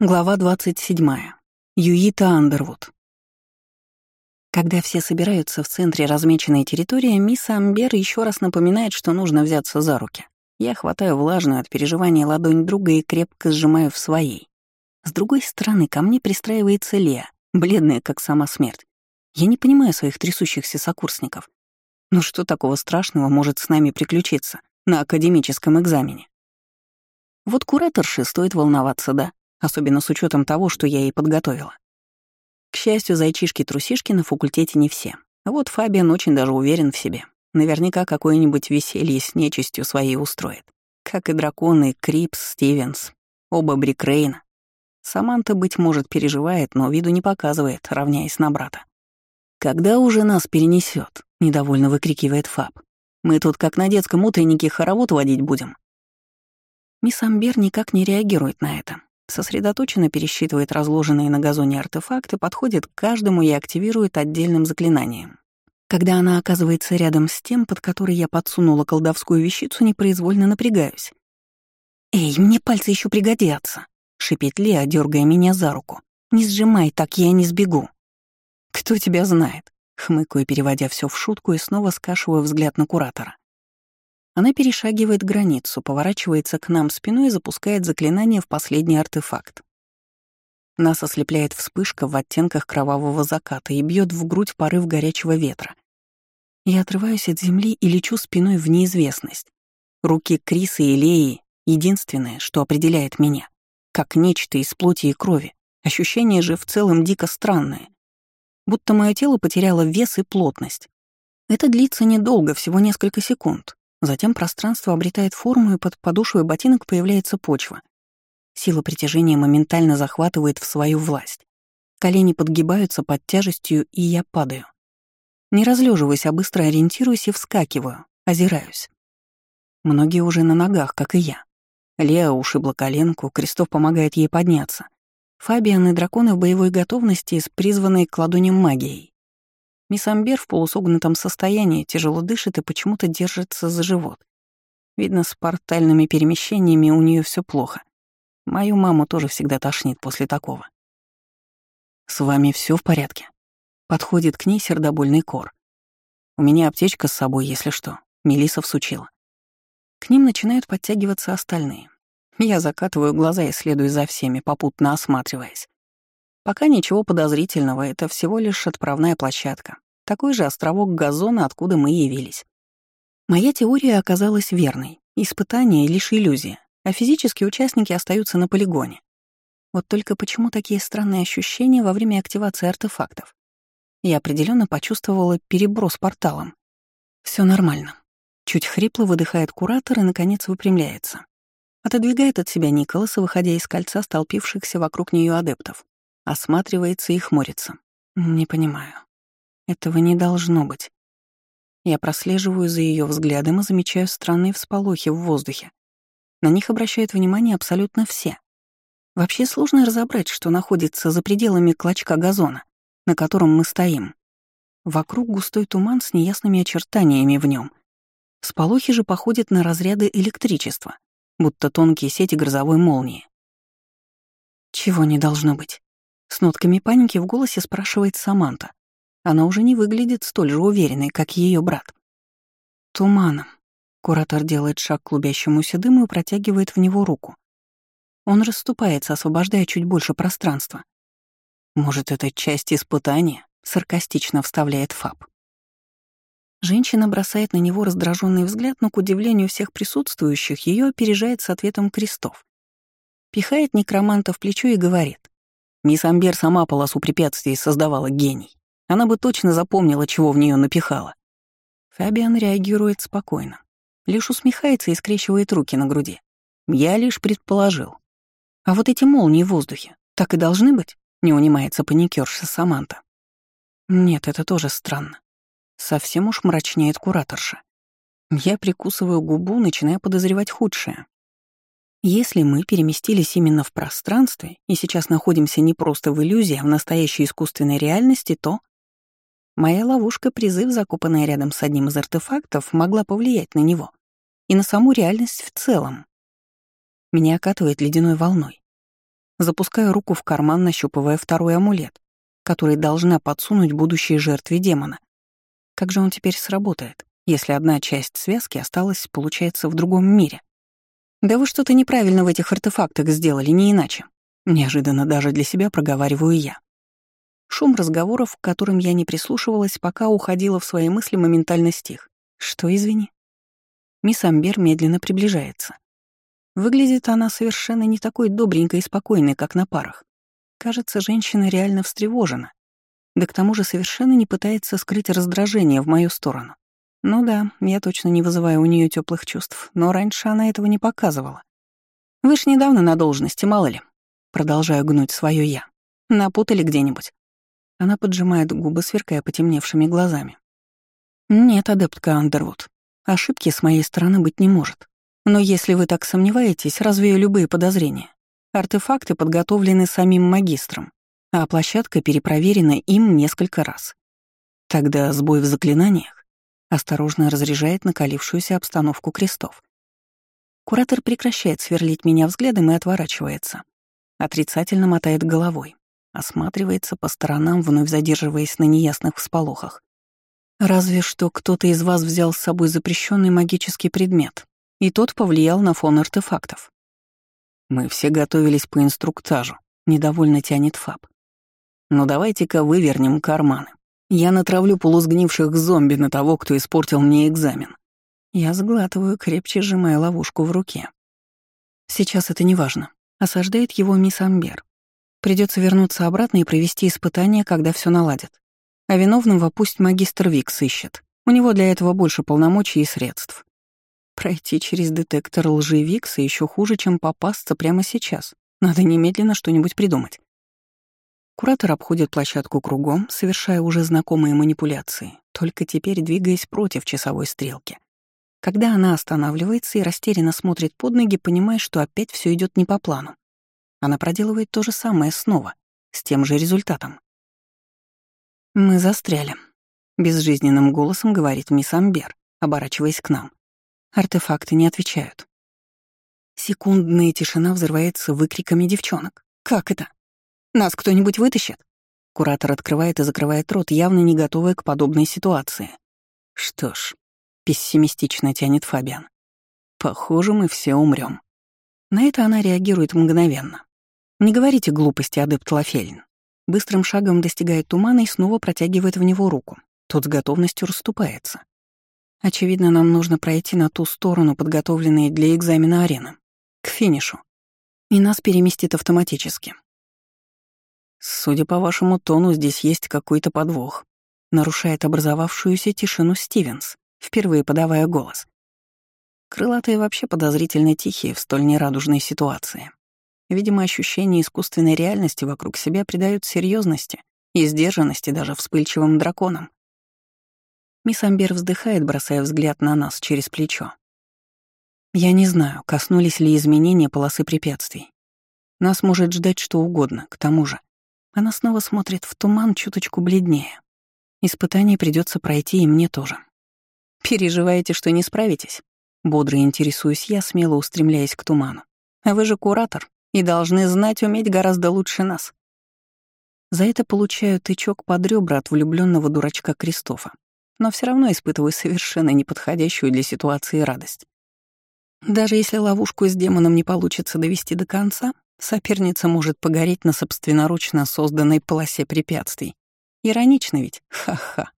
Глава 27. Юита Андервуд. Когда все собираются в центре размеченной территории, мисс Амбер еще раз напоминает, что нужно взяться за руки. Я хватаю влажную от переживания ладонь друга и крепко сжимаю в своей. С другой стороны, ко мне пристраивается Леа, бледная, как сама смерть. Я не понимаю своих трясущихся сокурсников. Ну что такого страшного может с нами приключиться на академическом экзамене? Вот кураторше стоит волноваться, да? Особенно с учетом того, что я ей подготовила. К счастью, зайчишки-трусишки на факультете не все. А вот Фабиан очень даже уверен в себе. Наверняка какое-нибудь веселье с нечистью своей устроит. Как и драконы Крипс, Стивенс, оба Брикрейна. Саманта, быть может, переживает, но виду не показывает, равняясь на брата. «Когда уже нас перенесет? недовольно выкрикивает Фаб. «Мы тут как на детском утреннике хоровод водить будем». Мисс Амбер никак не реагирует на это, Сосредоточенно пересчитывает разложенные на газоне артефакты, подходит к каждому и активирует отдельным заклинанием. Когда она оказывается рядом с тем, под который я подсунула колдовскую вещицу, непроизвольно напрягаюсь. «Эй, мне пальцы еще пригодятся!» — шипит Леа, дергая меня за руку. «Не сжимай, так я не сбегу». «Кто тебя знает?» — хмыкаю, переводя все в шутку и снова скашиваю взгляд на куратора. Она перешагивает границу, поворачивается к нам спиной и запускает заклинание в последний артефакт. Нас ослепляет вспышка в оттенках кровавого заката и бьет в грудь порыв горячего ветра. Я отрываюсь от земли и лечу спиной в неизвестность. Руки Криса и Леи — единственное, что определяет меня. Как нечто из плоти и крови. Ощущение же в целом дико странное. Будто мое тело потеряло вес и плотность. Это длится недолго, всего несколько секунд, Затем пространство обретает форму, и под подошвой ботинок появляется почва. Сила притяжения моментально захватывает в свою власть. Колени подгибаются под тяжестью, и я падаю. Не разлеживаясь, а быстро ориентируюсь и вскакиваю, озираюсь. Многие уже на ногах, как и я. Леа ушибла коленку, Крестов помогает ей подняться. Фабиан и драконы в боевой готовности с призванной к ладоням магией. Мисс Амбер в полусогнутом состоянии тяжело дышит и почему-то держится за живот. Видно, с портальными перемещениями у нее все плохо. Мою маму тоже всегда тошнит после такого. «С вами все в порядке?» Подходит к ней сердобольный кор. «У меня аптечка с собой, если что», — Мелиса всучила. К ним начинают подтягиваться остальные. Я закатываю глаза и следую за всеми, попутно осматриваясь. Пока ничего подозрительного, это всего лишь отправная площадка. Такой же островок газона, откуда мы явились. Моя теория оказалась верной. Испытание — лишь иллюзия, а физические участники остаются на полигоне. Вот только почему такие странные ощущения во время активации артефактов? Я определенно почувствовала переброс порталом. Все нормально. Чуть хрипло выдыхает куратор и, наконец, выпрямляется. Отодвигает от себя Николаса, выходя из кольца столпившихся вокруг нее адептов. Осматривается и хмурится. Не понимаю. Этого не должно быть. Я прослеживаю за ее взглядом и замечаю странные всполохи в воздухе. На них обращают внимание абсолютно все. Вообще сложно разобрать, что находится за пределами клочка газона, на котором мы стоим. Вокруг густой туман с неясными очертаниями в нем. Сполохи же походят на разряды электричества, будто тонкие сети грозовой молнии. Чего не должно быть? С нотками паники в голосе спрашивает Саманта. Она уже не выглядит столь же уверенной, как ее брат. Туманом. Куратор делает шаг к клубящемуся дыму и протягивает в него руку. Он расступается, освобождая чуть больше пространства. «Может, это часть испытания?» — саркастично вставляет Фаб. Женщина бросает на него раздраженный взгляд, но, к удивлению всех присутствующих, ее опережает с ответом крестов. Пихает некроманта в плечо и говорит. Мисс Амбер сама полосу препятствий создавала гений. Она бы точно запомнила, чего в нее напихала. Фабиан реагирует спокойно. Лишь усмехается и скрещивает руки на груди. Я лишь предположил. А вот эти молнии в воздухе, так и должны быть? Не унимается паникерша Саманта. Нет, это тоже странно. Совсем уж мрачнеет кураторша. Я прикусываю губу, начиная подозревать худшее. Если мы переместились именно в пространстве и сейчас находимся не просто в иллюзии, а в настоящей искусственной реальности, то... Моя ловушка-призыв, закопанная рядом с одним из артефактов, могла повлиять на него и на саму реальность в целом. Меня окатывает ледяной волной. запускаю руку в карман, нащупывая второй амулет, который должна подсунуть будущей жертве демона. Как же он теперь сработает, если одна часть связки осталась, получается, в другом мире? Да вы что-то неправильно в этих артефактах сделали, не иначе. Неожиданно даже для себя проговариваю я. Шум разговоров, к которым я не прислушивалась, пока уходила в свои мысли, моментально стих. Что, извини? Мисс Амбер медленно приближается. Выглядит она совершенно не такой добренькой и спокойной, как на парах. Кажется, женщина реально встревожена. Да к тому же совершенно не пытается скрыть раздражение в мою сторону. Ну да, я точно не вызываю у нее теплых чувств, но раньше она этого не показывала. Вы ж недавно на должности, мало ли. Продолжаю гнуть свое я. Напутали где-нибудь. Она поджимает губы, сверкая потемневшими глазами. Нет, адептка Андервуд. Ошибки с моей стороны быть не может. Но если вы так сомневаетесь, развею любые подозрения. Артефакты подготовлены самим магистром, а площадка перепроверена им несколько раз. Тогда сбой в заклинаниях осторожно разряжает накалившуюся обстановку крестов. Куратор прекращает сверлить меня взглядом и отворачивается. Отрицательно мотает головой, осматривается по сторонам, вновь задерживаясь на неясных всполохах. Разве что кто-то из вас взял с собой запрещенный магический предмет, и тот повлиял на фон артефактов. Мы все готовились по инструктажу, недовольно тянет Фаб. Но давайте-ка вывернем карманы. Я натравлю полусгнивших зомби на того, кто испортил мне экзамен. Я сглатываю, крепче сжимая ловушку в руке. Сейчас это не важно. Осаждает его мисс Амбер. Придется вернуться обратно и провести испытание, когда все наладит. А виновного пусть магистр Викс ищет. У него для этого больше полномочий и средств. Пройти через детектор лжи Викса еще хуже, чем попасться прямо сейчас. Надо немедленно что-нибудь придумать. Куратор обходит площадку кругом, совершая уже знакомые манипуляции, только теперь двигаясь против часовой стрелки. Когда она останавливается и растерянно смотрит под ноги, понимая, что опять все идет не по плану. Она проделывает то же самое снова, с тем же результатом. «Мы застряли», — безжизненным голосом говорит мисс Амбер, оборачиваясь к нам. Артефакты не отвечают. Секундная тишина взрывается выкриками девчонок. «Как это? Нас кто-нибудь вытащит?» Куратор открывает и закрывает рот, явно не готовая к подобной ситуации. «Что ж», — пессимистично тянет Фабиан. «Похоже, мы все умрем. На это она реагирует мгновенно. «Не говорите глупости, адепт Лафельн». Быстрым шагом достигает тумана и снова протягивает в него руку. Тот с готовностью расступается. Очевидно, нам нужно пройти на ту сторону, подготовленной для экзамена арены, к финишу. И нас переместит автоматически. Судя по вашему тону, здесь есть какой-то подвох. Нарушает образовавшуюся тишину Стивенс, впервые подавая голос. Крылатые вообще подозрительно тихие в столь нерадужной ситуации. Видимо, ощущение искусственной реальности вокруг себя придают серьезности и сдержанности даже вспыльчивым драконам. Мисс Амбер вздыхает, бросая взгляд на нас через плечо. Я не знаю, коснулись ли изменения полосы препятствий. Нас может ждать что угодно, к тому же. Она снова смотрит в туман чуточку бледнее. Испытание придется пройти и мне тоже. Переживаете, что не справитесь? Бодро интересуюсь я, смело устремляясь к туману. А вы же куратор и должны знать уметь гораздо лучше нас. За это получаю тычок под ребра от влюбленного дурачка Кристофа но все равно испытываю совершенно неподходящую для ситуации радость. Даже если ловушку с демоном не получится довести до конца, соперница может погореть на собственноручно созданной полосе препятствий. Иронично ведь? Ха-ха.